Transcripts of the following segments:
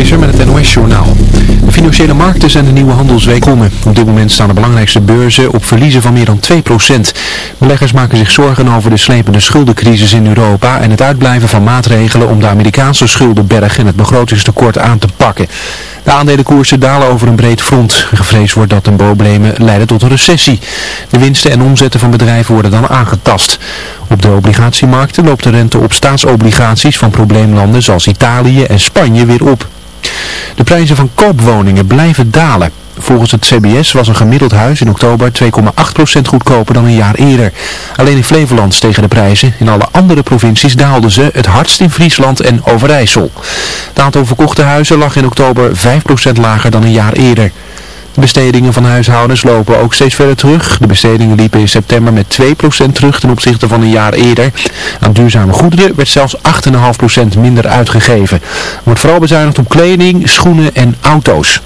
Met het NOS-journaal. De financiële markten zijn de nieuwe handelsweek komen. Op dit moment staan de belangrijkste beurzen op verliezen van meer dan 2%. Beleggers maken zich zorgen over de slepende schuldencrisis in Europa en het uitblijven van maatregelen om de Amerikaanse schuldenberg en het begrotingstekort aan te pakken. De aandelenkoersen dalen over een breed front. Gevreesd wordt dat de problemen leiden tot een recessie. De winsten en omzetten van bedrijven worden dan aangetast. Op de obligatiemarkten loopt de rente op staatsobligaties van probleemlanden zoals Italië en Spanje weer op. De prijzen van koopwoningen blijven dalen. Volgens het CBS was een gemiddeld huis in oktober 2,8% goedkoper dan een jaar eerder. Alleen in Flevoland stegen de prijzen. In alle andere provincies daalden ze, het hardst in Friesland en Overijssel. Het aantal verkochte huizen lag in oktober 5% lager dan een jaar eerder. De bestedingen van huishoudens lopen ook steeds verder terug. De bestedingen liepen in september met 2% terug ten opzichte van een jaar eerder. Aan duurzame goederen werd zelfs 8,5% minder uitgegeven. Er wordt vooral bezuinigd op kleding, schoenen en auto's.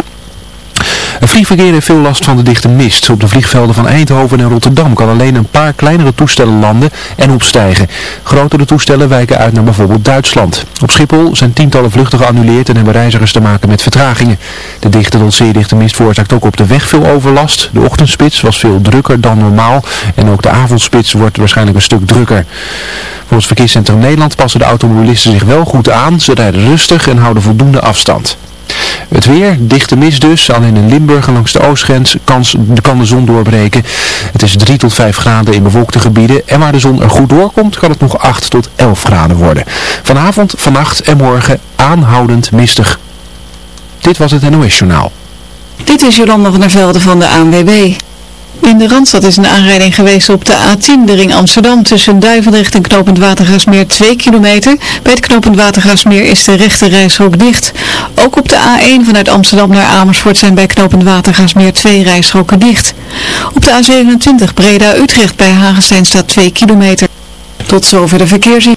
Het vliegverkeer heeft veel last van de dichte mist. Op de vliegvelden van Eindhoven en Rotterdam kan alleen een paar kleinere toestellen landen en opstijgen. Grotere toestellen wijken uit naar bijvoorbeeld Duitsland. Op Schiphol zijn tientallen vluchten geannuleerd en hebben reizigers te maken met vertragingen. De dichte tot zeer dichte mist veroorzaakt ook op de weg veel overlast. De ochtendspits was veel drukker dan normaal en ook de avondspits wordt waarschijnlijk een stuk drukker. Volgens Verkeerscentrum Nederland passen de automobilisten zich wel goed aan. Ze rijden rustig en houden voldoende afstand. Het weer, dichte mist dus. Alleen in Limburg langs de oostgrens kans, kan de zon doorbreken. Het is 3 tot 5 graden in bewolkte gebieden. En waar de zon er goed doorkomt, kan het nog 8 tot 11 graden worden. Vanavond, vannacht en morgen aanhoudend mistig. Dit was het NOS Journaal. Dit is Jolanda van der Velde van de ANWB. In de Randstad is een aanrijding geweest op de A10, de ring Amsterdam, tussen Duivendrecht en Knopend Watergasmeer 2 kilometer. Bij het Knopend Watergasmeer is de rechte reishok dicht. Ook op de A1 vanuit Amsterdam naar Amersfoort zijn bij Knopend Watergasmeer 2 rijstroken dicht. Op de A27 Breda-Utrecht bij Hagenstein staat 2 kilometer. Tot zover de verkeersin.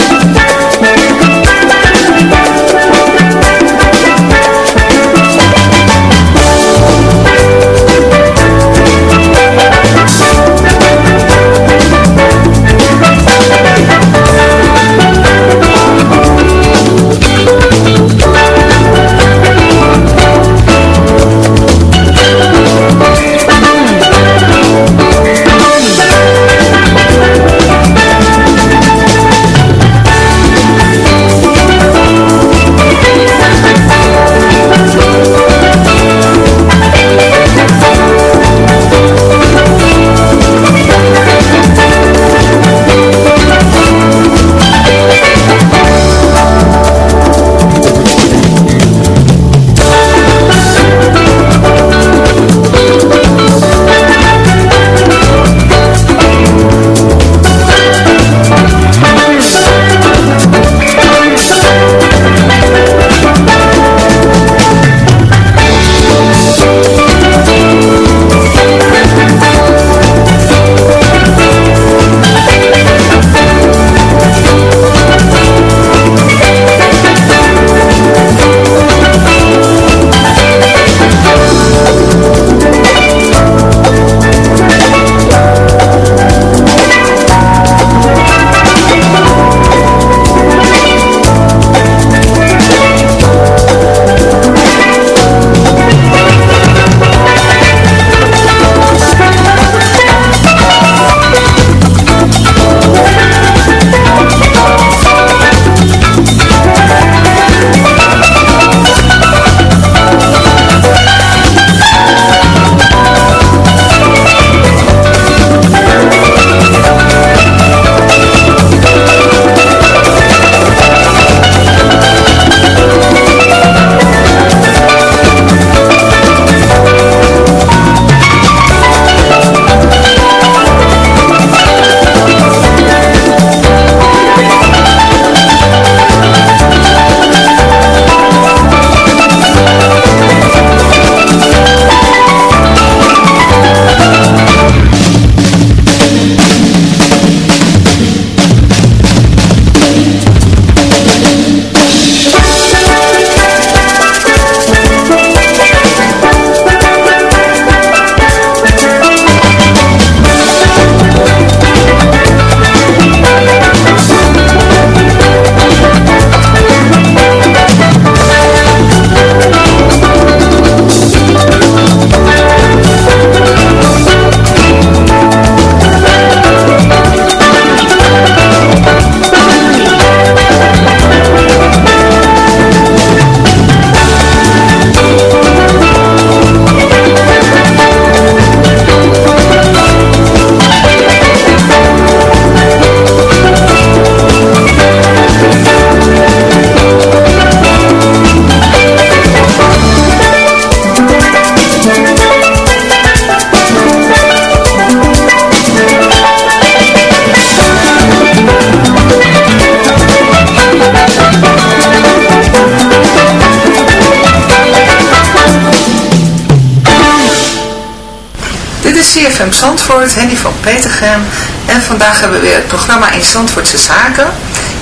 Zandvoort, Henny van Petergem. En vandaag hebben we weer het programma in Zandvoortse Zaken.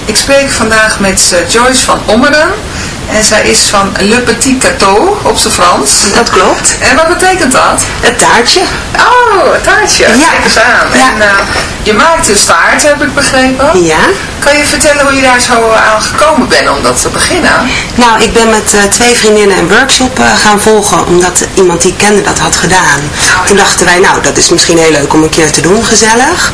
Ik spreek vandaag met eh, Joyce van Ommeren. En zij is van Le Petit Cateau op zijn Frans. Dat klopt. En wat betekent dat? Het taartje. Oh, een taartje. Ja. Kijk eens aan. Ja. En eh, je maakt dus taart, heb ik begrepen. Ja. Kan je vertellen hoe je daar zo aan gekomen bent om dat te beginnen? Nou, ik ben met eh, twee vriendinnen een workshop eh, gaan volgen, omdat iemand die ik kende dat had gedaan. Toen dachten wij, nou, dat is misschien heel leuk om een keer te doen, gezellig.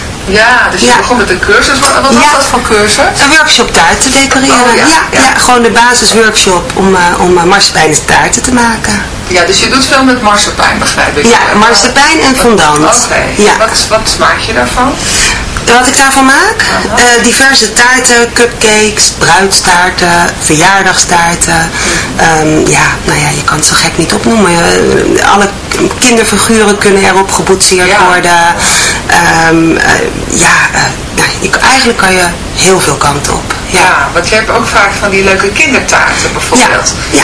Ja, dus je Ja. begon met een cursus. Wat, wat was dat voor cursus? Een workshop taart te decoreren. Oh, ja, ja, gewoon de basisworkshop om, uh, om uh, marsepeinen taarten te maken. Ja, dus je doet veel met marsepein, begrijp ik. Ja, marsepein en fondant. Oké, Ja. wat, wat maak je daarvan? Wat ik daarvan maak? Eh, diverse taarten, cupcakes, bruidstaarten, verjaardagstaarten. Ehm, ja, nou ja, je kan het zo gek niet opnoemen. Eh, alle kinderfiguren kunnen erop geboetseerd Ja. worden. Ehm, eh, ja, eh, nou, eigenlijk kan je heel veel kanten op. Ja. Ja. want je hebt ook vaak van die leuke kindertaarten Ja, bijvoorbeeld. ja,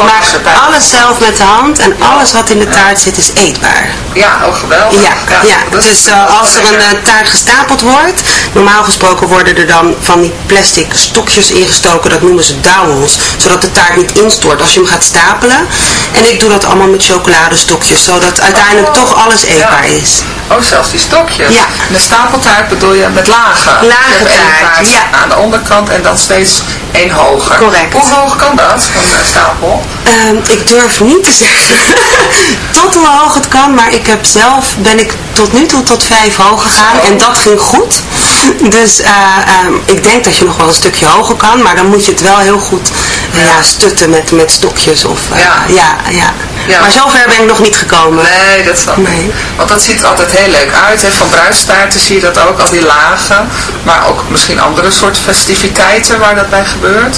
Ik van maak marsepein. alles zelf met de hand en alles wat in de taart zit is eetbaar. Ja, ook geweldig. Ja, dus eh, als er een eh, taart gestapeld wordt, normaal gesproken worden er dan van die plastic stokjes ingestoken, dat noemen ze dowels, zodat de taart niet instort als je hem gaat stapelen. En ik doe dat allemaal met chocoladestokjes, zodat uiteindelijk toch alles eetbaar Ja. is. Oh, zelfs die stokjes. Ja. Een stapeltaart bedoel je met lagen. Lage taart, ja. aan de onderkant en dan steeds één hoger. Correct. Hoe hoog kan dat, van een stapel? Ehm, ik durf niet te zeggen tot hoe hoog het kan, maar ik heb zelf, ben ik tot nu toe tot vijf hoog gegaan en dat ging goed. Dus eh, ehm, ik denk dat je nog wel een stukje hoger kan, maar dan moet je het wel heel goed eh, ja. stutten met, met stokjes. Of, eh, Ja. ja. Ja, Ja. Maar zover ben ik nog niet gekomen. Nee, dat snap ik. Nee. Want dat ziet er altijd heel leuk uit. Hè? Van bruidstaarten zie je dat ook, al die lagen. Maar ook misschien andere soort festiviteiten waar dat bij gebeurt.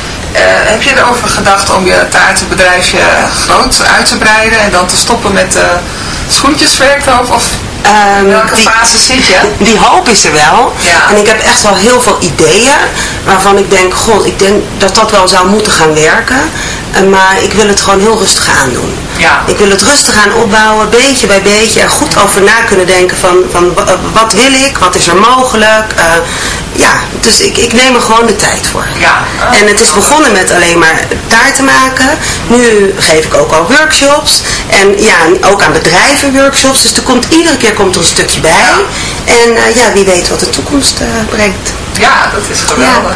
heb je erover gedacht om je taartenbedrijfje groot uit te breiden en dan te stoppen met de schoentjesverkoop? Of Ehm, In welke die- fase zit je? die hoop is er wel. Ja. En ik heb echt wel heel veel ideeën waarvan ik denk, god, ik denk dat dat wel zou moeten gaan werken. Eh, maar ik wil het gewoon heel rustig aandoen. Ja. Ik wil het rustig aan opbouwen, beetje bij beetje. Er goed over na kunnen denken van, van wa- wat wil ik, wat is er mogelijk. Eh, ja, dus ik, ik neem er gewoon de tijd voor. Ja. En het is begonnen met alleen maar taarten maken. Nu geef ik ook al workshops. En ja, ook aan bedrijven workshops. Dus er komt, iedere keer komt er een stukje bij. En eh, ja, wie weet wat de toekomst eh, brengt. Ja, dat is geweldig.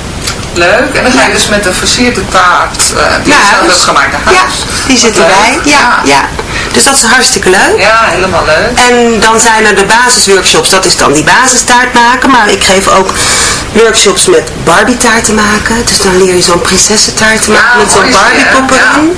Leuk. En dan ga je dus met een versierde taart eh, die je zelf hebt gemaakt naar Ja, huis. die Wat zit erbij. Ja, ja. Dus dat is hartstikke leuk. Ja, helemaal leuk. En dan zijn er de basisworkshops, dat is dan die basistaart maken. Maar ik geef ook workshops met Barbie taarten maken. Dus dan leer je zo'n prinsessentaart te maken Ja, met zo'n die, Barbie hè? pop Ja. erin.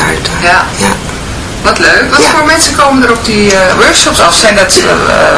Ja. ja. Wat leuk. Wat Ja. voor mensen komen er op die eh, workshops af? Zijn dat eh,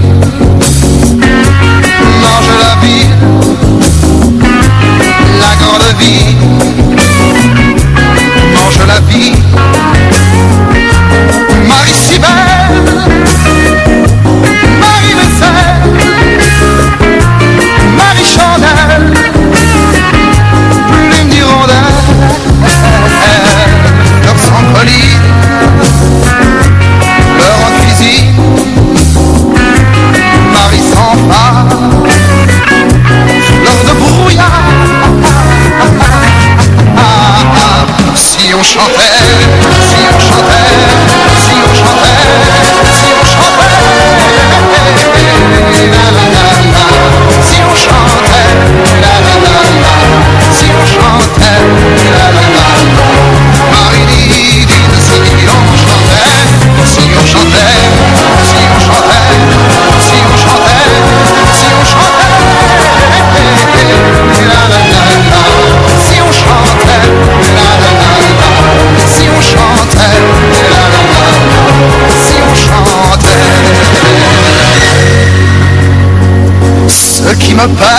de vie. Mange la vie. Marie me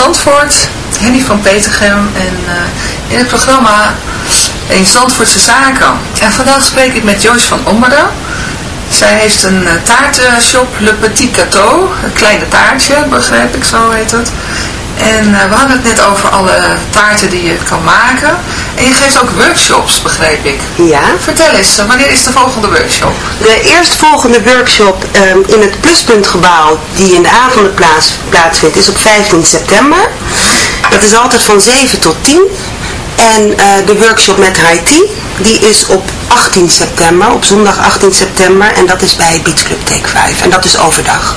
Zandvoort, Henny van Petergem en eh, in het programma in Zandvoortse Zaken. En vandaag spreek ik met Joyce van Ommeren. Zij heeft een eh, taartenshop, Le Petit Cateau, een kleine taartje, begrijp ik, zo heet het. En eh, we hadden het net over alle taarten die je kan maken. En je geeft ook workshops, begreep ik. Ja. Vertel eens, eh, wanneer is de volgende workshop? De eerstvolgende workshop ehm, in het Pluspuntgebouw, die in de avonden plaats, plaatsvindt, is op 15 september. Dat is altijd van 7 tot 10. En eh, de workshop met Haiti, die is op 18 september, op zondag 18 september. En dat is bij Beach Club Take 5. En dat is overdag.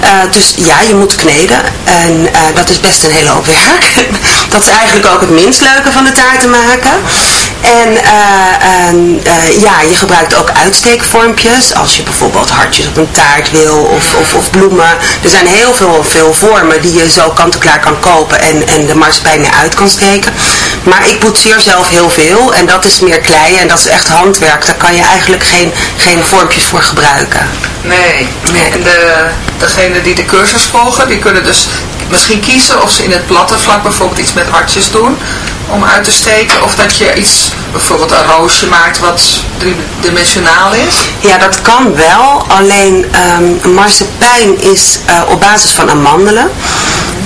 Eh, dus ja, je moet kneden en eh, dat is best een hele hoop werk. dat is eigenlijk ook het minst leuke van de taart te maken. En eh, ja, je gebruikt ook uitsteekvormpjes. Als je bijvoorbeeld hartjes op een taart wil of, of, of bloemen. Er zijn heel veel, veel vormen die je zo kant-en-klaar kan kopen en, en de marsepein mee uit kan steken. Maar ik boetseer zelf heel veel en dat is meer klei en dat is echt handwerk. Daar kan je eigenlijk geen, geen vormpjes voor gebruiken. Nee. Nee. En de, degene die de cursus volgen, die kunnen dus misschien kiezen of ze in het platte vlak bijvoorbeeld iets met hartjes doen om uit te steken. Of dat je iets, bijvoorbeeld een roosje maakt wat driedimensionaal is. Ja, dat kan wel. Alleen ehm marsepein is eh, op basis van amandelen.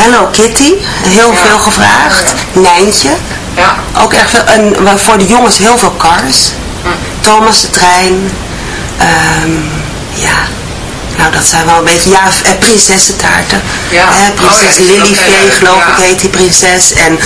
Hello Kitty, heel Ja. veel gevraagd. Nijntje, Ja. ook erg veel. En voor de jongens heel veel Cars. Thomas de Trein. Ehm, ja, nou dat zijn wel een beetje, ja, eh, prinsessentaarten. Ja. Hè, prinses Oh, ja, Lily Vee, geloof ja. ik, heet die prinses. En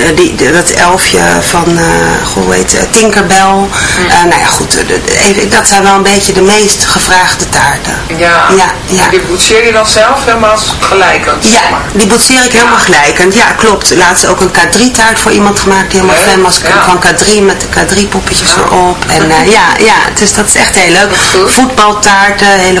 eh, die, dat elfje van, eh goh, hoe heet het, Tinkerbell. Mm. Eh, nou ja, goed, even, dat zijn wel een beetje de meest gevraagde taarten. Ja. Ja, ja. Die boetseer je dan zelf helemaal gelijkend, Ja, die boetseer ik helemaal gelijkend. Ja, klopt. Laatst ook een K3-taart voor iemand gemaakt die helemaal fan was van K3 met de K3-poppetjes Ja. erop. En eh, ja, ja, dus dat is echt heel leuk. Voetbaltaarten, hele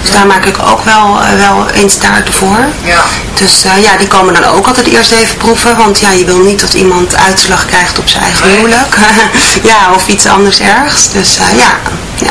Dus daar maak ik ook wel, eh, wel eens taarten voor. Ja. Dus eh, ja, die komen dan ook altijd eerst even proeven. Want ja, je wil niet dat iemand uitslag krijgt op zijn eigen Nee. huwelijk. ja, of iets anders ergs. Dus eh, ja. ja.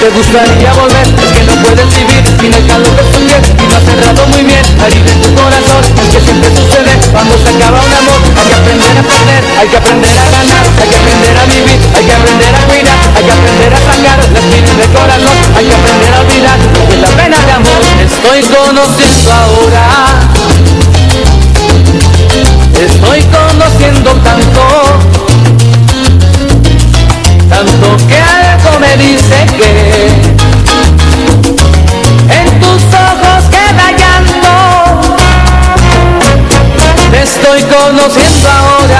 te gustaría volver Es que no puedes vivir sin el calor de su piel Y lo has cerrado muy bien, herir en tu corazón Es que siempre sucede cuando se acaba un amor Hay que aprender a perder, hay que aprender a ganar Hay que aprender a vivir, hay que aprender a cuidar Hay que aprender a sacar la espina del corazón Hay que aprender a olvidar es la pena de amor Estoy conociendo ahora Estoy conociendo tanto Tanto que algo me dice que lo siento ahora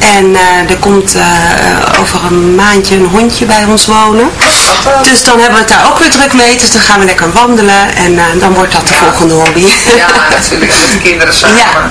En eh, er komt eh, over een maandje een hondje bij ons wonen. Dus dan hebben we het daar ook weer druk mee. Dus dan gaan we lekker wandelen en eh, dan wordt dat de volgende hobby. Ja, natuurlijk met de kinderen samen. Ja.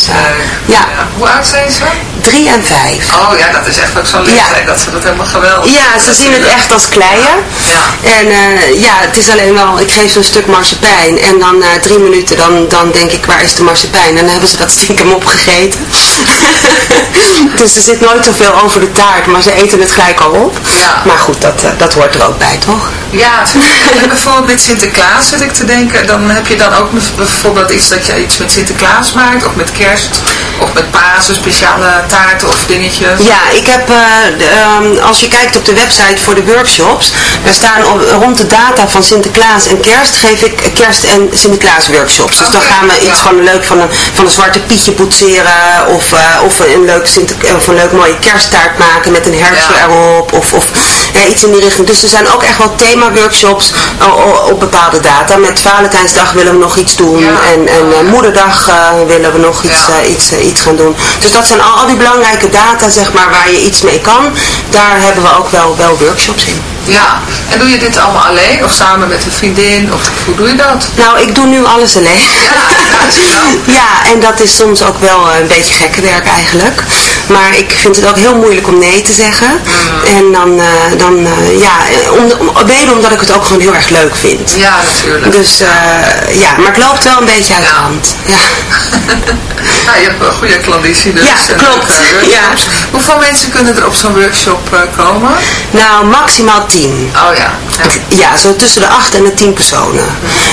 eh, ja, Hoe oud zijn ze? drie en vijf. Oh ja, dat is echt ook zo'n leeftijd dat ze dat helemaal geweldig Ja, ze zien het echt als kleien. Ja. En eh, ja, het is alleen wel, ik geef ze een stuk marsepein en dan na drie minuten dan, dan denk ik, waar is de marsepein? En dan hebben ze dat stiekem opgegeten. dus er zit nooit zoveel over de taart, maar ze eten het gelijk al op. Ja. Maar goed, dat, eh, dat hoort er ook bij, toch? Ja, en bijvoorbeeld met Sinterklaas zit ik te denken, dan heb je dan ook bijvoorbeeld iets dat je iets met Sinterklaas maakt, of met kerst, luisteraars met Pasen, speciale taarten of dingetjes. Ja, ik heb, eh, ehm, als je kijkt op de website voor de workshops, daar staan op, rond de data van Sinterklaas en kerst, geef ik kerst- en Sinterklaas workshops. Dus dan gaan we iets van leuk van een, van een zwarte pietje poetseren, of, eh, of een leuk, Sinter, of een leuk mooie kersttaart maken met een herfstje Ja. erop, of, of ja, iets in die richting. Dus er zijn ook echt wel thema-workshops eh, o- op bepaalde data. Met Valentijnsdag willen we nog iets doen, Ja. en, en eh, Moederdag eh, willen we nog iets, Ja. eh, iets, eh, iets gaan doen. Dus dat zijn al, al die belangrijke data, zeg maar, waar je iets mee kan. Daar hebben we ook wel, wel workshops in. Ja, en doe je dit allemaal alleen of samen met een vriendin of hoe doe je dat? Nou, ik doe nu alles alleen. Ja, en dat is soms ook wel eh, een beetje gekke werk eigenlijk. Maar ik vind het ook heel moeilijk om nee te zeggen. Mm. En dan, eh, dan eh, ja, om, om, mede omdat ik het ook gewoon heel erg leuk vind. Ja, natuurlijk. Dus ja, maar het loopt wel een beetje uit de hand. Ja. Ja, je hebt een goede klanditie dus. Ja, klopt. workshops. Hoeveel mensen kunnen er op zo'n workshop komen? Nou, maximaal 10. Oh ja. ja. Ja, zo tussen de 8 en de 10 personen.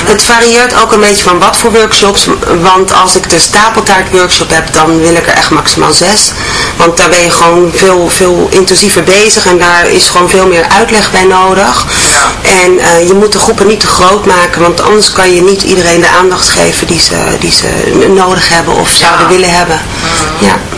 Het varieert ook een beetje van wat voor workshops, want als ik de stapeltaart workshop heb, dan wil ik er echt maximaal 6. Want daar ben je gewoon veel, veel intensiever bezig en daar is gewoon veel meer uitleg bij nodig. En eh, je moet de groepen niet te groot maken, want anders kan je niet iedereen de aandacht geven die ze, die ze nodig hebben of zouden willen hebben. Ja.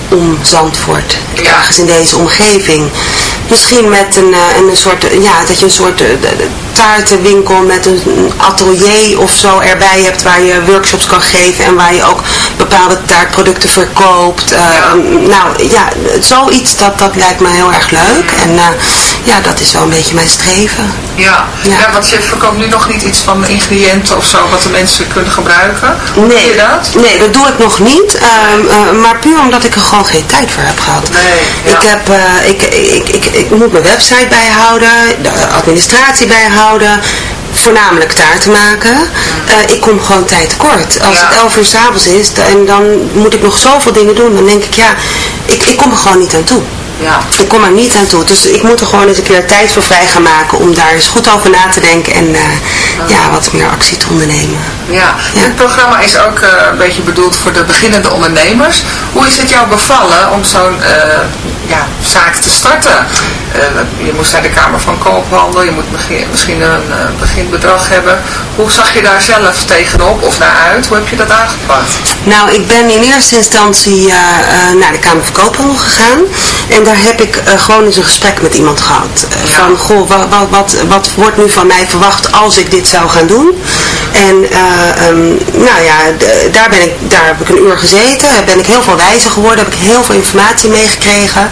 om Zandvoort. Ergens in deze omgeving. Misschien met een, eh, een soort, ja, dat je een soort eh, taartenwinkel met een atelier of zo erbij hebt waar je workshops kan geven en waar je ook bepaalde taartproducten verkoopt. Eh, Nou ja, zoiets dat, dat lijkt me heel erg leuk en eh, ja, dat is wel een beetje mijn streven. Ja. Ja. ja, want je verkoopt nu nog niet iets van ingrediënten of zo wat de mensen kunnen gebruiken. Hoe doe je dat? Nee, dat doe ik nog niet. ehm, eh, maar puur omdat ik er gewoon geen tijd voor heb gehad. Nee, ja. Ik, heb, eh, ik, ik, ik, ik moet mijn website bijhouden, de administratie bijhouden. Voornamelijk taarten maken. Eh, ik kom gewoon tijd tekort. Als Ja. het 11 uur s'avonds is en dan moet ik nog zoveel dingen doen, dan denk ik ja, ik, ik kom er gewoon niet aan toe. Ja. Ik kom er niet aan toe. Dus ik moet er gewoon eens een keer tijd voor vrij gaan maken om daar eens goed over na te denken en eh, ja, wat meer actie te ondernemen. Ja, dit programma is ook eh, een beetje bedoeld voor de beginnende ondernemers. Hoe is het jou bevallen om zo'n eh, ja, zaak te starten? Eh, je moest naar de Kamer van Koophandel, je moet begin- misschien een beginbedrag hebben. Hoe zag je daar zelf tegenop of naar uit? Hoe heb je dat aangepakt? Nou, ik ben in eerste instantie naar de Kamer van Koophandel gegaan. En daar heb ik gewoon eens een gesprek met iemand gehad. Eh, Van, goh, wat, wat, wat, wat wordt nu van mij verwacht als ik dit zou gaan doen? En eh, ehm, nou ja, daar, ben ik, daar heb ik een uur gezeten. Ben ik heel veel wijzer geworden. Heb ik heel veel informatie meegekregen.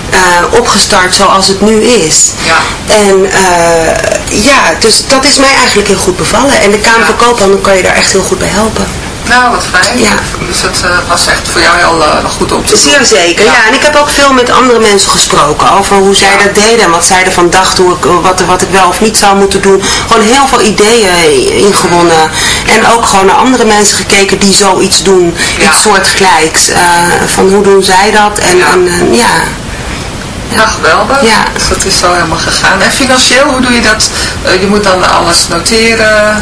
eh, opgestart zoals het nu is. Ja. En eh, ja, dus dat is mij eigenlijk heel goed bevallen. En de Kamer van Koophandel kan je daar echt heel goed bij helpen. Nou, wat fijn. Ja. Dus dat eh, was echt voor jou heel eh, goed om te doen. Zeer zeker, ja. En ik heb ook veel met andere mensen gesproken over hoe zij dat deden en wat zij ervan dachten, hoe ik, wat, wat ik wel of niet zou moeten doen. Gewoon heel veel ideeën ingewonnen. En ook gewoon naar andere mensen gekeken die zoiets doen, iets soortgelijks. eh van hoe doen zij dat? En en, ja. Ja, geweldig. Ja. Dus dat is zo helemaal gegaan. En financieel, hoe doe je dat? Eh, je moet dan alles noteren.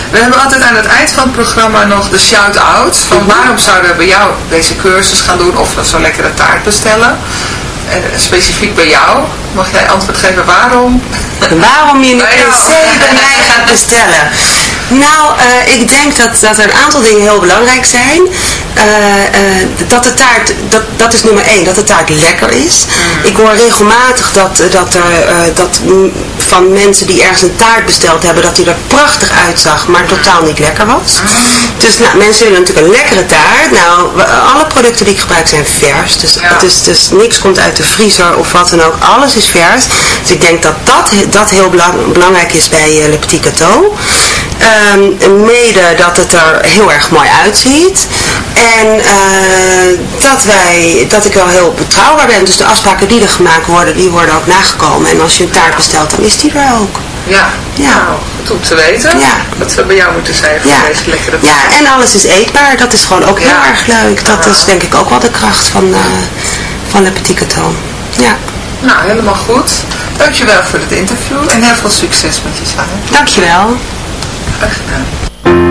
We hebben altijd aan het eind van het programma nog de shout-out. Van waarom zouden we bij jou deze cursus gaan doen of zo'n lekkere taart bestellen? En specifiek bij jou. Mag jij antwoord geven waarom? Waarom je een. PC bij mij gaat bestellen? Nou, eh, ik denk dat, dat er een aantal dingen heel belangrijk zijn. Eh, eh, dat de taart, dat, dat is nummer één, dat de taart lekker is. Ik hoor regelmatig dat, dat, er, dat mm, van mensen die ergens een taart besteld hebben, dat die er prachtig uitzag, maar totaal niet lekker was. Dus nou, mensen willen natuurlijk een lekkere taart. Nou, alle producten die ik gebruik zijn vers. Dus, is, dus niks komt uit de vriezer of wat dan ook. Alles is vers. Dus ik denk dat dat, dat heel belang- belangrijk is bij eh, Le Petit Cateau. Ehm, mede dat het er heel erg mooi uitziet. En eh, dat, wij, dat ik wel heel betrouwbaar ben. Dus de afspraken die er gemaakt worden, die worden ook nagekomen. En als je een taart bestelt, dan is die er ook. Ja. Ja. Nou, goed om te weten. Ja. Dat we bij jou moeten zijn voor Ja. deze lekkere ja, en alles is eetbaar. Dat is gewoon ook heel erg leuk. Dat is denk ik ook wel de kracht van, eh van Le Petit. Ja, Nou, helemaal goed. Dankjewel voor het interview en heel veel succes met je zaak. dankjewel. Graag gedaan.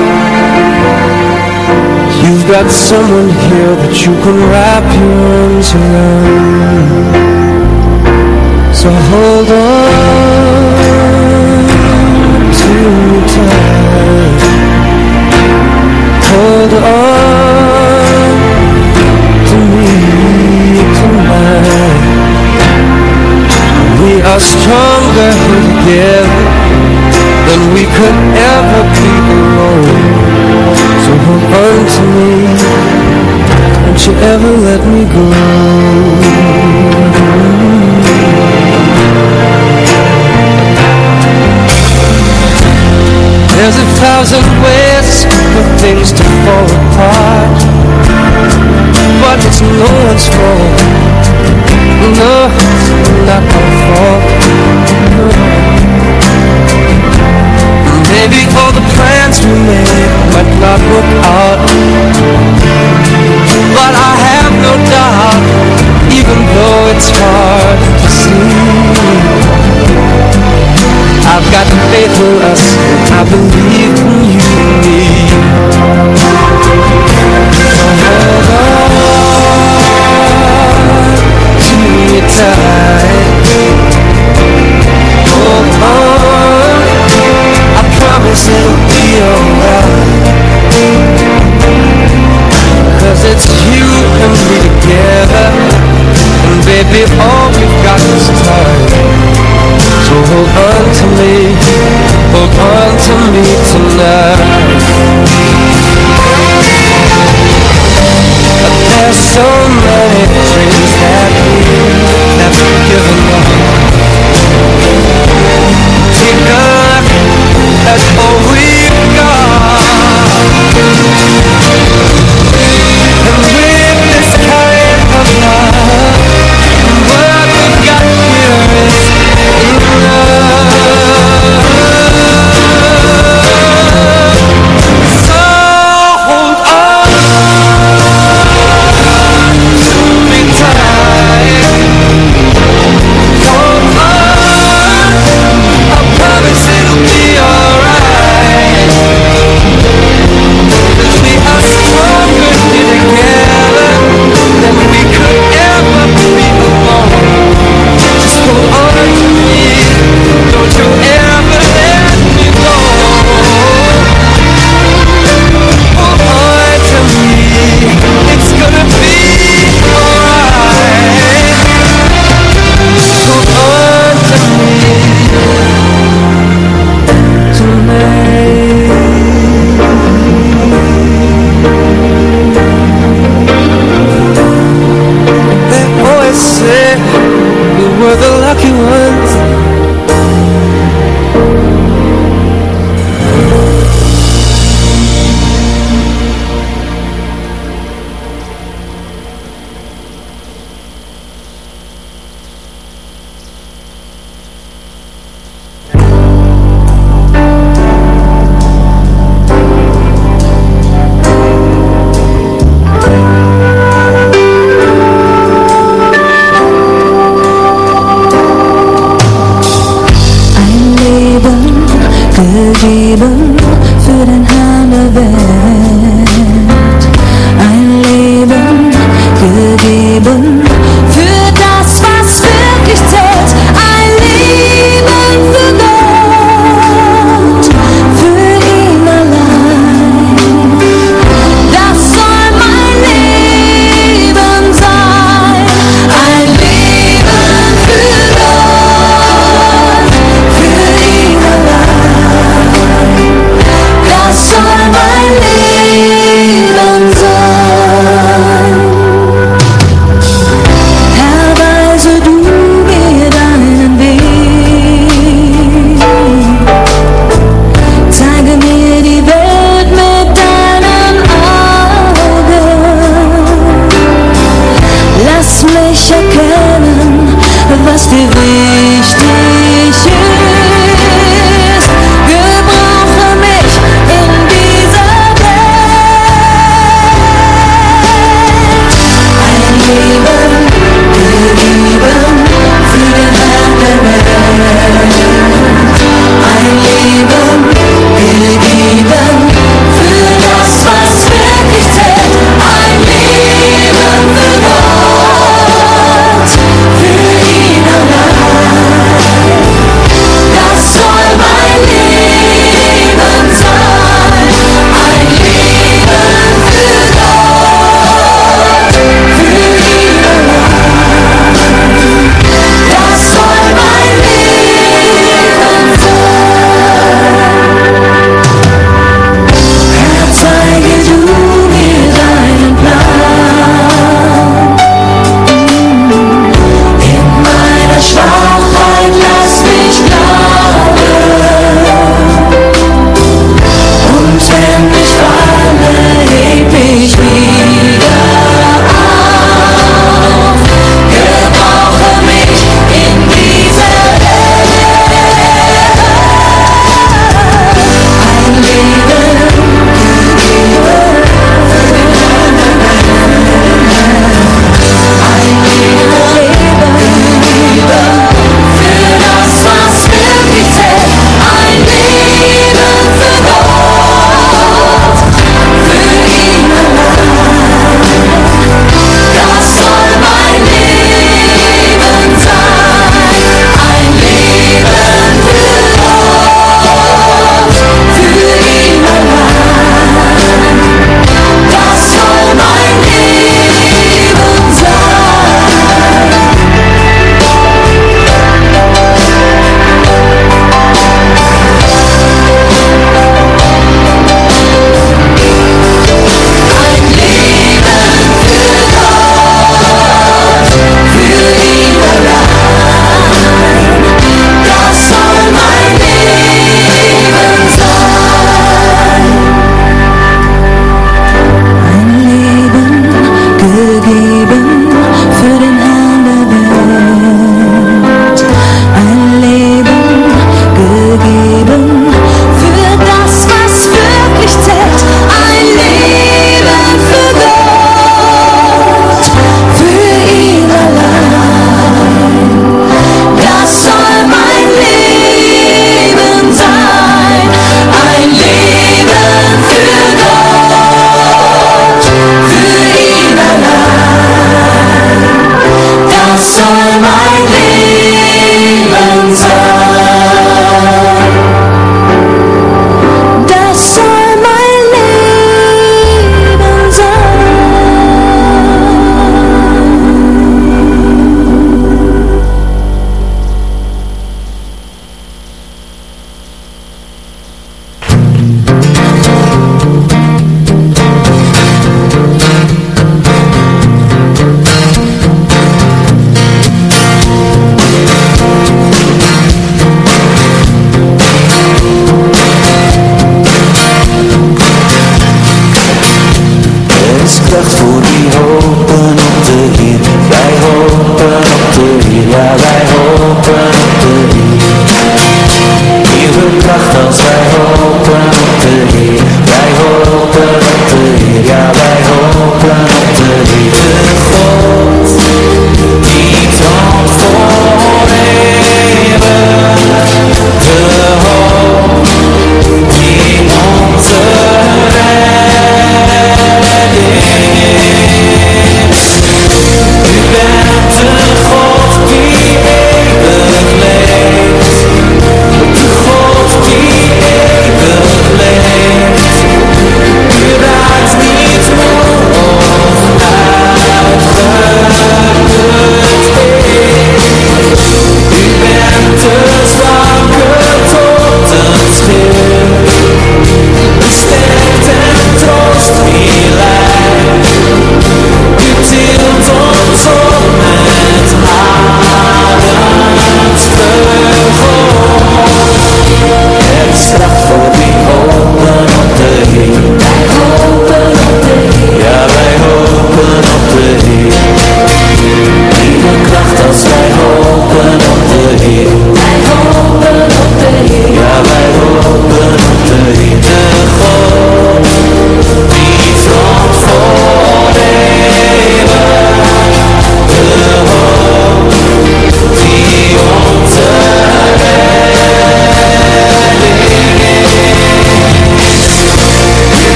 You've got someone here that you can wrap your arms around. So hold on to me tight. Hold on to me tonight. We are stronger together than we could ever to me. Don't you ever let me go. There's a thousand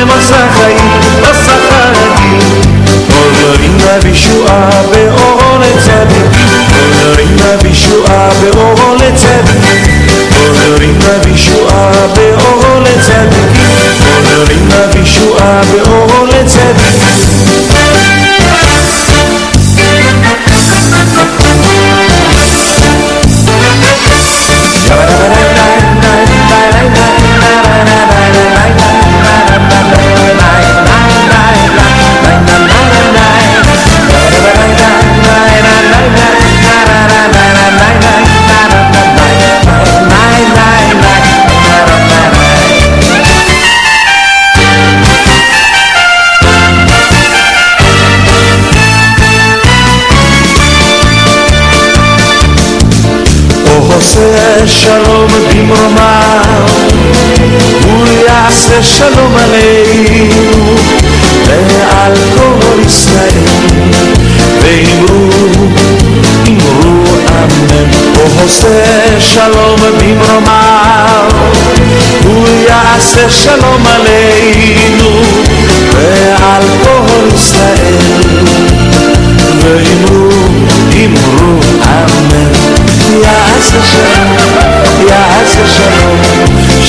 במסך העיר, מסך הרגיל. עולרים לבישועה באורו לצדיק, עולרים לבישועה באורו לצדיק, עולרים לבישועה באורו לצדיק, עולרים לבישועה באורו לצדיק. Mimo my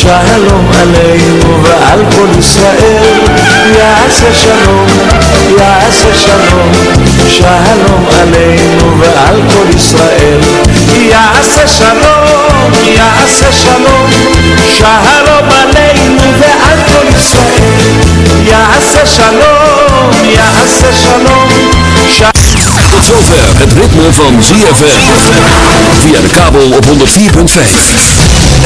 שלום עלינו ועל כל ישראל. יעשה שלום, יעשה שלום שלום עלינו ועל כל ישראל. יעשה שלום, יעשה שלום שלום עלינו ועל כל ישראל. יעשה שלום, יעשה שלום Tot zover het ritme van ZFM Via de kabel op 104.5